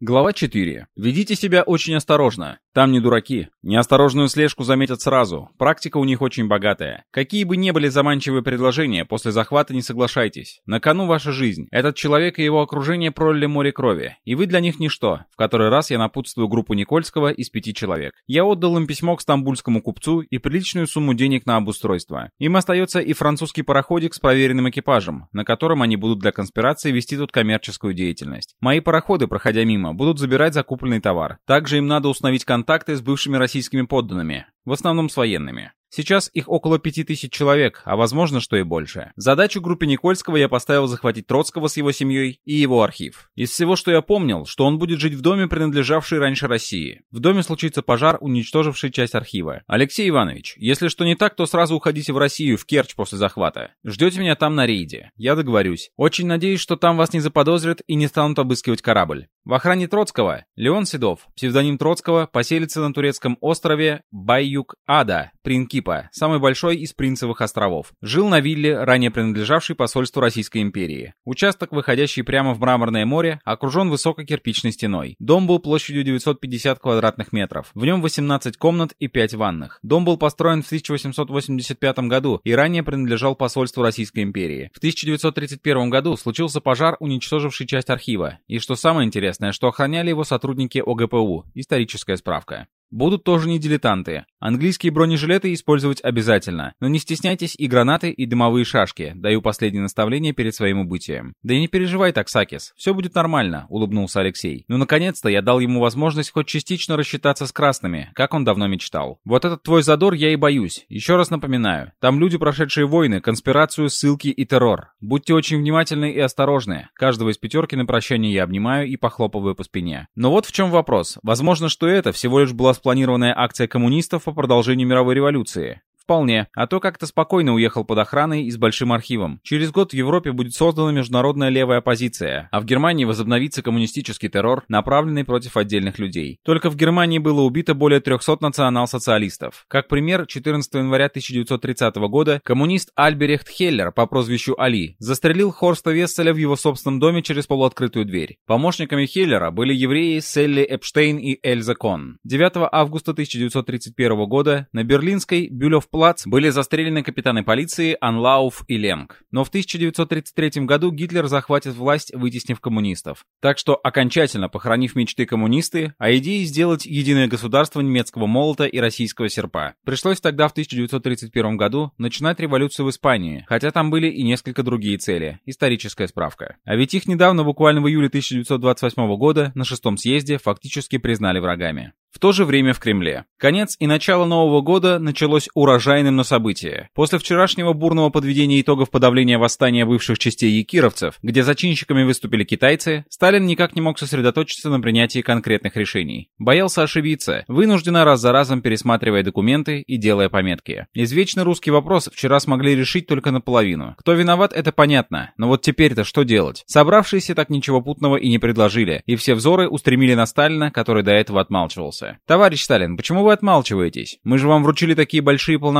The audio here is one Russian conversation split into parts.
Глава 4. Ведите себя очень осторожно. Там не дураки. Неосторожную слежку заметят сразу. Практика у них очень богатая. Какие бы ни были заманчивые предложения, после захвата не соглашайтесь. На кону ваша жизнь. Этот человек и его окружение пролили море крови. И вы для них ничто. В который раз я напутствую группу Никольского из пяти человек. Я отдал им письмо к стамбульскому купцу и приличную сумму денег на обустройство. Им остается и французский пароходик с проверенным экипажем, на котором они будут для конспирации вести тут коммерческую деятельность. Мои пароходы, проходя мимо, будут забирать закупленный товар. Также им надо установить контакты с бывшими российскими подданными, в основном с военными. Сейчас их около 5000 человек, а возможно, что и больше. Задачу группе Никольского я поставил захватить Троцкого с его семьей и его архив. Из всего, что я помнил, что он будет жить в доме, принадлежавшей раньше России. В доме случится пожар, уничтоживший часть архива. Алексей Иванович, если что не так, то сразу уходите в Россию, в Керчь после захвата. Ждете меня там на рейде. Я договорюсь. Очень надеюсь, что там вас не заподозрят и не станут обыскивать корабль. В охране Троцкого Леон Седов, псевдоним Троцкого, поселится на турецком острове Байюк-Ада, Принкип Филиппа, самый большой из Принцевых островов. Жил на вилле, ранее принадлежавшей посольству Российской империи. Участок, выходящий прямо в Мраморное море, окружен высокой кирпичной стеной. Дом был площадью 950 квадратных метров. В нем 18 комнат и 5 ванных. Дом был построен в 1885 году и ранее принадлежал посольству Российской империи. В 1931 году случился пожар, уничтоживший часть архива. И что самое интересное, что охраняли его сотрудники ОГПУ. Историческая справка. Будут тоже не дилетанты. Английские бронежилеты использовать обязательно. Но не стесняйтесь и гранаты, и дымовые шашки. Даю последнее наставление перед своим убытием. Да и не переживай так, Сакис. Все будет нормально, улыбнулся Алексей. Ну, наконец-то я дал ему возможность хоть частично рассчитаться с красными, как он давно мечтал. Вот этот твой задор я и боюсь. Еще раз напоминаю. Там люди, прошедшие войны, конспирацию, ссылки и террор. Будьте очень внимательны и осторожны. Каждого из пятерки на прощание я обнимаю и похлопываю по спине. Но вот в чем вопрос. Возможно, что это всего лишь была спланированная акция коммунистов по продолжению мировой революции. Вполне. А то как-то спокойно уехал под охраной и с большим архивом. Через год в Европе будет создана международная левая оппозиция, а в Германии возобновится коммунистический террор, направленный против отдельных людей. Только в Германии было убито более 300 национал-социалистов. Как пример, 14 января 1930 года коммунист Альберехт Хеллер по прозвищу Али застрелил Хорста Весселя в его собственном доме через полуоткрытую дверь. Помощниками Хеллера были евреи Селли Эпштейн и Эльза Кон. 9 августа 1931 года на берлинской Бюлев плац были застрелены капитаны полиции Анлауф и Ленг. Но в 1933 году Гитлер захватит власть, вытеснив коммунистов. Так что, окончательно похоронив мечты коммунисты, а идеи сделать единое государство немецкого молота и российского серпа. Пришлось тогда, в 1931 году, начинать революцию в Испании, хотя там были и несколько другие цели. Историческая справка. А ведь их недавно, буквально в июле 1928 года, на шестом съезде фактически признали врагами. В то же время в Кремле. Конец и начало Нового года началось урожайным на события. После вчерашнего бурного подведения итогов подавления восстания бывших частей якировцев, где зачинщиками выступили китайцы, Сталин никак не мог сосредоточиться на принятии конкретных решений. Боялся ошибиться, вынужденно раз за разом пересматривая документы и делая пометки. Извечный русский вопрос вчера смогли решить только наполовину. Кто виноват, это понятно, но вот теперь-то что делать? Собравшиеся так ничего путного и не предложили, и все взоры устремили на Сталина, который до этого отмалчивался. «Товарищ Сталин, почему вы отмалчиваетесь? Мы же вам вручили такие большие полномочия».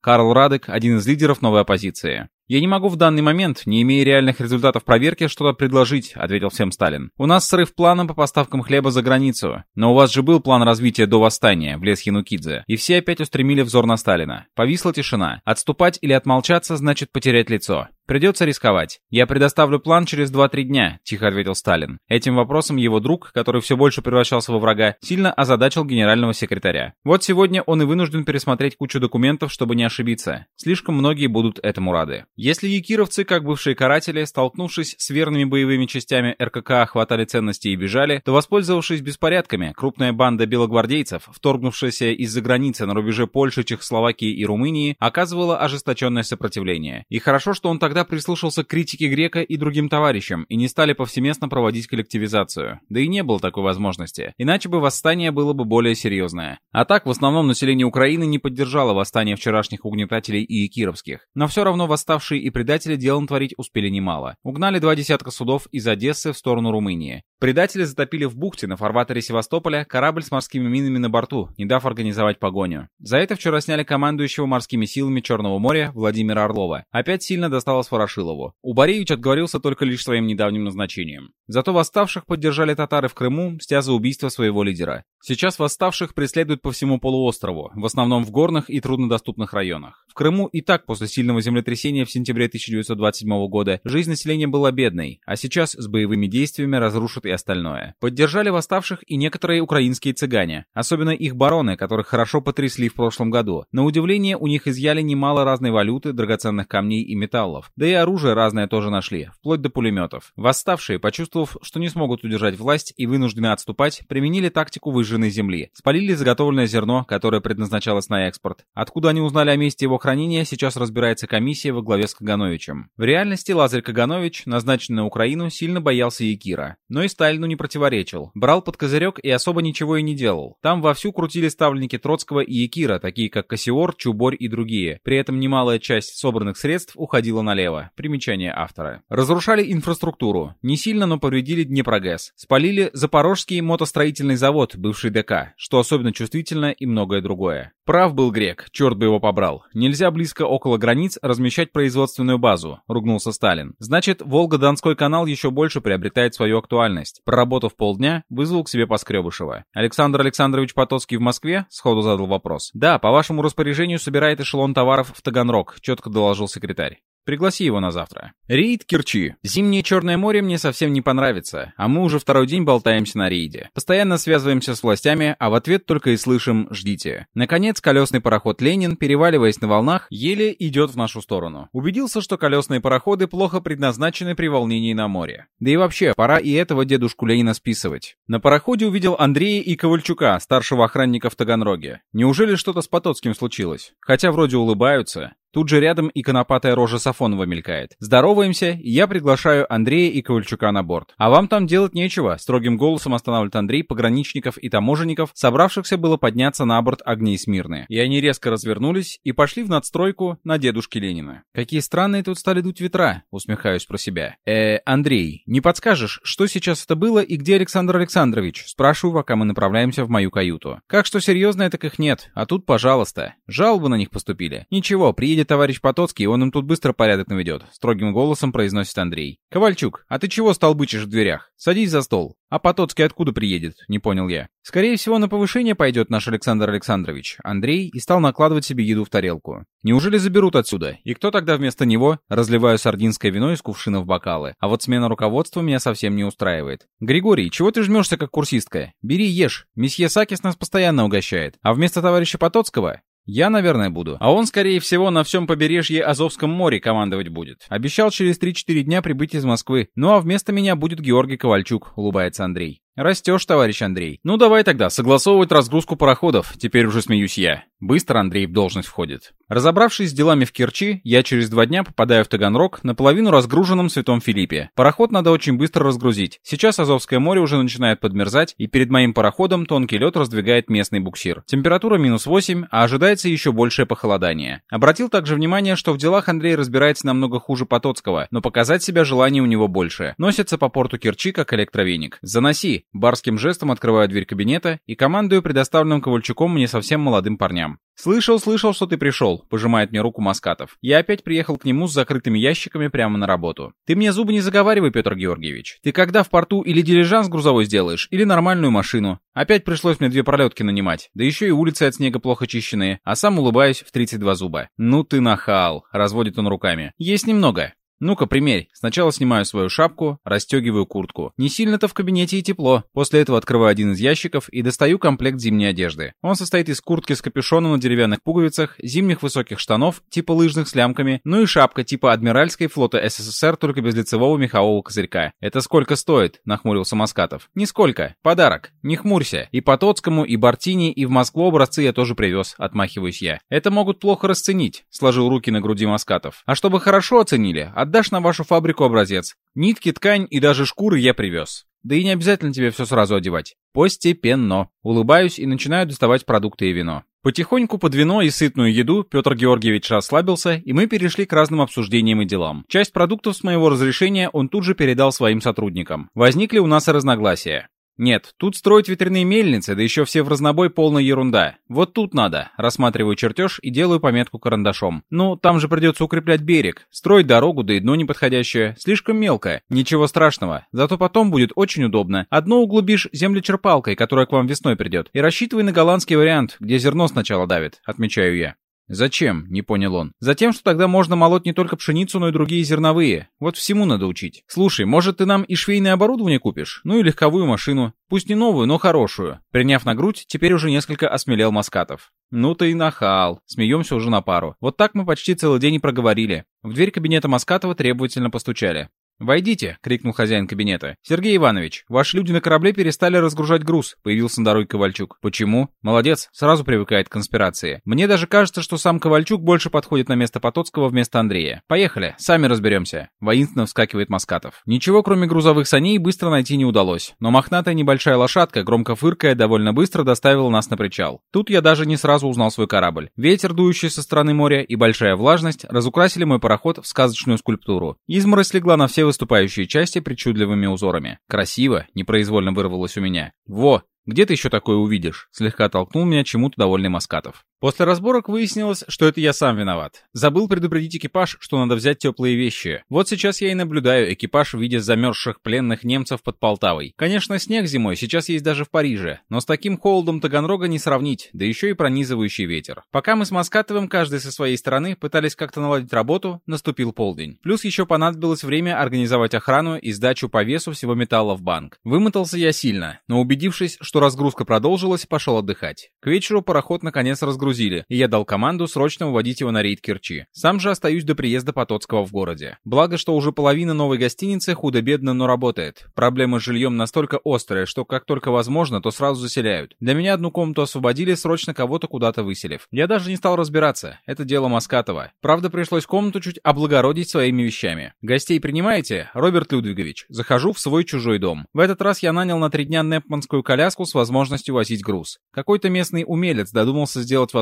Карл Радек, один из лидеров новой оппозиции. «Я не могу в данный момент, не имея реальных результатов проверки, что-то предложить», — ответил всем Сталин. «У нас срыв плана по поставкам хлеба за границу. Но у вас же был план развития до восстания», — влез Янукидзе. И все опять устремили взор на Сталина. Повисла тишина. Отступать или отмолчаться значит потерять лицо. Придется рисковать. Я предоставлю план через 2-3 дня, тихо ответил Сталин. Этим вопросом его друг, который все больше превращался во врага, сильно озадачил генерального секретаря. Вот сегодня он и вынужден пересмотреть кучу документов, чтобы не ошибиться. Слишком многие будут этому рады. Если якировцы, как бывшие каратели, столкнувшись с верными боевыми частями РКК, хватали ценности и бежали, то, воспользовавшись беспорядками, крупная банда белогвардейцев, вторгнувшаяся из-за границы на рубеже Польши, Чехословакии и Румынии, оказывала ожесточенное сопротивление. И хорошо, что он тогда тогда прислушался к критике Грека и другим товарищам и не стали повсеместно проводить коллективизацию. Да и не было такой возможности. Иначе бы восстание было бы более серьезное. А так, в основном население Украины не поддержало восстание вчерашних угнетателей и кировских. Но все равно восставшие и предатели делом творить успели немало. Угнали два десятка судов из Одессы в сторону Румынии. Предатели затопили в бухте на фарватере Севастополя корабль с морскими минами на борту, не дав организовать погоню. За это вчера сняли командующего морскими силами Черного моря Владимира Орлова. Опять сильно досталось Ворошилову. Убаревич отговорился только лишь своим недавним назначением. Зато восставших поддержали татары в Крыму, мстя за убийство своего лидера. Сейчас восставших преследуют по всему полуострову, в основном в горных и труднодоступных районах. В Крыму и так после сильного землетрясения в сентябре 1927 года жизнь населения была бедной, а сейчас с боевыми действиями разрушат и остальное. Поддержали восставших и некоторые украинские цыгане, особенно их бароны, которых хорошо потрясли в прошлом году. На удивление, у них изъяли немало разной валюты, драгоценных камней и металлов. Да и оружие разное тоже нашли, вплоть до пулеметов. Восставшие, почувствовав, что не смогут удержать власть и вынуждены отступать, применили тактику выжженной земли. Спалили заготовленное зерно, которое предназначалось на экспорт. Откуда они узнали о месте его хранения, сейчас разбирается комиссия во главе с Кагановичем. В реальности Лазарь Каганович, назначенный на Украину, сильно боялся Якира. Но и Сталину не противоречил. Брал под козырек и особо ничего и не делал. Там вовсю крутили ставленники Троцкого и Якира, такие как Кассиор, Чуборь и другие. При этом немалая часть собранных средств уходила налево. Примечание автора. Разрушали инфраструктуру. Не сильно, но повредили Днепрогэс. Спалили Запорожский мотостроительный завод, бывший ДК, что особенно чувствительно и многое другое. Прав был грек, черт бы его побрал. Нельзя близко около границ размещать производственную базу, ругнулся Сталин. Значит, Волго-Донской канал еще больше приобретает свою актуальность. Проработав полдня, вызвал к себе Поскребышева. Александр Александрович Потоцкий в Москве? Сходу задал вопрос. Да, по вашему распоряжению собирает эшелон товаров в Таганрог, четко доложил секретарь. Пригласи его на завтра. Рейд Керчи. Зимнее Черное море мне совсем не понравится, а мы уже второй день болтаемся на рейде. Постоянно связываемся с властями, а в ответ только и слышим «ждите». Наконец, колесный пароход «Ленин», переваливаясь на волнах, еле идет в нашу сторону. Убедился, что колесные пароходы плохо предназначены при волнении на море. Да и вообще, пора и этого дедушку Ленина списывать. На пароходе увидел Андрея и Ковальчука, старшего охранника в Таганроге. Неужели что-то с Потоцким случилось? Хотя вроде улыбаются. Тут же рядом и конопатая рожа Сафонова мелькает. Здороваемся, я приглашаю Андрея и Ковальчука на борт. А вам там делать нечего, строгим голосом останавливает Андрей пограничников и таможенников, собравшихся было подняться на борт огней Смирны. И они резко развернулись и пошли в надстройку на дедушки Ленина. Какие странные тут стали дуть ветра, усмехаюсь про себя. Э, Андрей, не подскажешь, что сейчас это было и где Александр Александрович? Спрашиваю, пока мы направляемся в мою каюту. Как что серьезное, так их нет, а тут, пожалуйста. Жалобы на них поступили. Ничего, приедет приедет товарищ Потоцкий, он им тут быстро порядок наведет», — строгим голосом произносит Андрей. «Ковальчук, а ты чего столбычишь в дверях? Садись за стол». «А Потоцкий откуда приедет?» — не понял я. «Скорее всего, на повышение пойдет наш Александр Александрович». Андрей и стал накладывать себе еду в тарелку. «Неужели заберут отсюда? И кто тогда вместо него?» Разливаю сардинское вино из кувшина в бокалы. А вот смена руководства меня совсем не устраивает. «Григорий, чего ты жмешься, как курсистка? Бери, ешь. Месье Сакис нас постоянно угощает. А вместо товарища Потоцкого я, наверное, буду. А он, скорее всего, на всем побережье Азовском море командовать будет. Обещал через 3-4 дня прибыть из Москвы. Ну а вместо меня будет Георгий Ковальчук, улыбается Андрей. Растешь, товарищ Андрей. Ну давай тогда, согласовывать разгрузку пароходов. Теперь уже смеюсь я. Быстро Андрей в должность входит. Разобравшись с делами в Керчи, я через два дня попадаю в Таганрог, наполовину разгруженном в Святом Филиппе. Пароход надо очень быстро разгрузить. Сейчас Азовское море уже начинает подмерзать, и перед моим пароходом тонкий лед раздвигает местный буксир. Температура минус 8, а ожидается еще большее похолодание. Обратил также внимание, что в делах Андрей разбирается намного хуже Потоцкого, но показать себя желание у него больше. Носится по порту Керчи как электровеник. Заноси, Барским жестом открываю дверь кабинета и командую предоставленным Ковальчуком мне совсем молодым парням. «Слышал, слышал, что ты пришел», — пожимает мне руку Маскатов. Я опять приехал к нему с закрытыми ящиками прямо на работу. «Ты мне зубы не заговаривай, Петр Георгиевич. Ты когда в порту или дилижанс грузовой сделаешь, или нормальную машину? Опять пришлось мне две пролетки нанимать, да еще и улицы от снега плохо чищенные, а сам улыбаюсь в 32 зуба. Ну ты нахал», — разводит он руками. «Есть немного. «Ну-ка, примерь. Сначала снимаю свою шапку, расстегиваю куртку. Не сильно-то в кабинете и тепло. После этого открываю один из ящиков и достаю комплект зимней одежды. Он состоит из куртки с капюшоном на деревянных пуговицах, зимних высоких штанов, типа лыжных с лямками, ну и шапка типа адмиральской флота СССР, только без лицевого мехового козырька. «Это сколько стоит?» — нахмурился Маскатов. «Нисколько. Подарок. Не хмурься. И по Тоцкому, и Бартини, и в Москву образцы я тоже привез», — отмахиваюсь я. «Это могут плохо расценить», — сложил руки на груди Маскатов. «А чтобы хорошо оценили, отдашь на вашу фабрику образец. Нитки, ткань и даже шкуры я привез. Да и не обязательно тебе все сразу одевать. Постепенно. Улыбаюсь и начинаю доставать продукты и вино. Потихоньку под вино и сытную еду Петр Георгиевич расслабился, и мы перешли к разным обсуждениям и делам. Часть продуктов с моего разрешения он тут же передал своим сотрудникам. Возникли у нас и разногласия. Нет, тут строить ветряные мельницы, да еще все в разнобой полная ерунда. Вот тут надо. Рассматриваю чертеж и делаю пометку карандашом. Ну, там же придется укреплять берег. Строить дорогу, да и дно неподходящее. Слишком мелкое. Ничего страшного. Зато потом будет очень удобно. Одно углубишь землечерпалкой, которая к вам весной придет. И рассчитывай на голландский вариант, где зерно сначала давит, отмечаю я. «Зачем?» — не понял он. «Затем, что тогда можно молоть не только пшеницу, но и другие зерновые. Вот всему надо учить. Слушай, может, ты нам и швейное оборудование купишь? Ну и легковую машину. Пусть не новую, но хорошую». Приняв на грудь, теперь уже несколько осмелел Маскатов. «Ну ты и нахал!» Смеемся уже на пару. Вот так мы почти целый день и проговорили. В дверь кабинета Маскатова требовательно постучали. «Войдите!» — крикнул хозяин кабинета. «Сергей Иванович, ваши люди на корабле перестали разгружать груз», — появился на дороге Ковальчук. «Почему?» «Молодец, сразу привыкает к конспирации. Мне даже кажется, что сам Ковальчук больше подходит на место Потоцкого вместо Андрея. Поехали, сами разберемся». Воинственно вскакивает Маскатов. Ничего, кроме грузовых саней, быстро найти не удалось. Но мохнатая небольшая лошадка, громко фыркая, довольно быстро доставила нас на причал. Тут я даже не сразу узнал свой корабль. Ветер, дующий со стороны моря, и большая влажность разукрасили мой пароход в сказочную скульптуру. Изморозь легла на все выступающие части причудливыми узорами. Красиво, непроизвольно вырвалось у меня. Во, где ты еще такое увидишь? Слегка толкнул меня чему-то довольный Маскатов. После разборок выяснилось, что это я сам виноват. Забыл предупредить экипаж, что надо взять теплые вещи. Вот сейчас я и наблюдаю экипаж в виде замерзших пленных немцев под Полтавой. Конечно, снег зимой сейчас есть даже в Париже, но с таким холодом Таганрога не сравнить, да еще и пронизывающий ветер. Пока мы с Маскатовым, каждый со своей стороны, пытались как-то наладить работу, наступил полдень. Плюс еще понадобилось время организовать охрану и сдачу по весу всего металла в банк. Вымотался я сильно, но убедившись, что разгрузка продолжилась, пошел отдыхать. К вечеру пароход наконец разгрузился загрузили, и я дал команду срочно уводить его на рейд Керчи. Сам же остаюсь до приезда Потоцкого в городе. Благо, что уже половина новой гостиницы худо-бедно, но работает. Проблемы с жильем настолько острые, что как только возможно, то сразу заселяют. Для меня одну комнату освободили, срочно кого-то куда-то выселив. Я даже не стал разбираться. Это дело Маскатова. Правда, пришлось комнату чуть облагородить своими вещами. Гостей принимаете? Роберт Людвигович. Захожу в свой чужой дом. В этот раз я нанял на три дня непманскую коляску с возможностью возить груз. Какой-то местный умелец додумался сделать возможность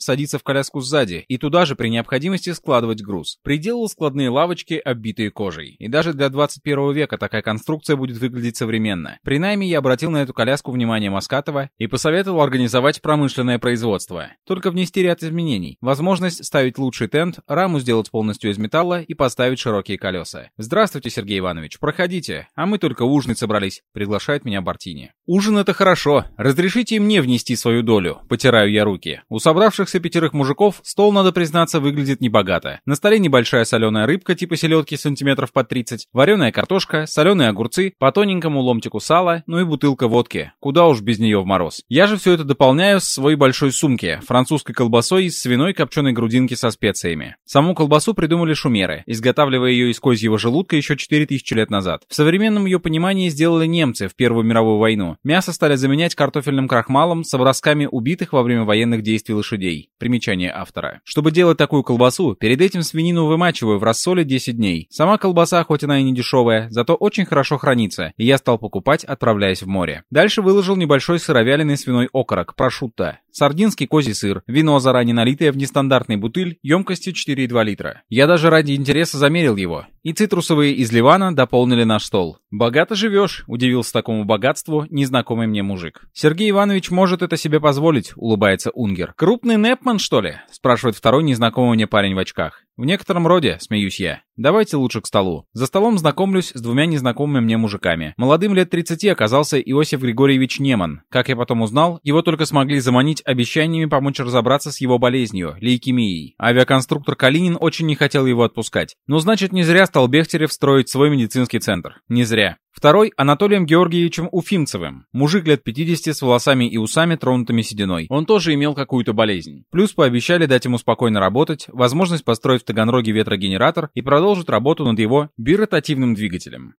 садиться в коляску сзади и туда же при необходимости складывать груз. Приделал складные лавочки, оббитые кожей. И даже для 21 века такая конструкция будет выглядеть современно. При найме я обратил на эту коляску внимание Маскатова и посоветовал организовать промышленное производство. Только внести ряд изменений. Возможность ставить лучший тент, раму сделать полностью из металла и поставить широкие колеса. «Здравствуйте, Сергей Иванович, проходите. А мы только ужинать собрались», — приглашает меня Бартини. «Ужин — это хорошо. Разрешите мне внести свою долю», — потираю я руки. У собравшихся пятерых мужиков стол, надо признаться, выглядит небогато. На столе небольшая соленая рыбка типа селедки сантиметров по 30, вареная картошка, соленые огурцы, по тоненькому ломтику сала, ну и бутылка водки. Куда уж без нее в мороз. Я же все это дополняю с своей большой сумки, французской колбасой из свиной копченой грудинки со специями. Саму колбасу придумали шумеры, изготавливая ее из козьего желудка еще 4000 лет назад. В современном ее понимании сделали немцы в Первую мировую войну. Мясо стали заменять картофельным крахмалом с образками убитых во время военных действий лошадей. Примечание автора. Чтобы делать такую колбасу, перед этим свинину вымачиваю в рассоле 10 дней. Сама колбаса, хоть она и не дешевая, зато очень хорошо хранится, и я стал покупать, отправляясь в море. Дальше выложил небольшой сыровяленый свиной окорок, прошутто, сардинский козий сыр, вино заранее налитое в нестандартный бутыль емкостью 4,2 литра. Я даже ради интереса замерил его. И цитрусовые из Ливана дополнили наш стол. «Богато живешь», — удивился такому богатству незнакомый мне мужик. «Сергей Иванович может это себе позволить», — улыбается Унгер. «Крупный Непман, что ли?» — спрашивает второй незнакомый мне парень в очках. «В некотором роде», — смеюсь я. «Давайте лучше к столу». За столом знакомлюсь с двумя незнакомыми мне мужиками. Молодым лет 30 оказался Иосиф Григорьевич Неман. Как я потом узнал, его только смогли заманить обещаниями помочь разобраться с его болезнью — лейкемией. Авиаконструктор Калинин очень не хотел его отпускать. Ну, значит, не зря стал Бехтерев строить свой медицинский центр. Не зря. Второй — Анатолием Георгиевичем Уфимцевым. Мужик лет 50 с волосами и усами, тронутыми сединой. Он тоже имел какую-то болезнь. Плюс пообещали дать ему спокойно работать, возможность построить в Таганроге ветрогенератор и продолжить работу над его биротативным двигателем.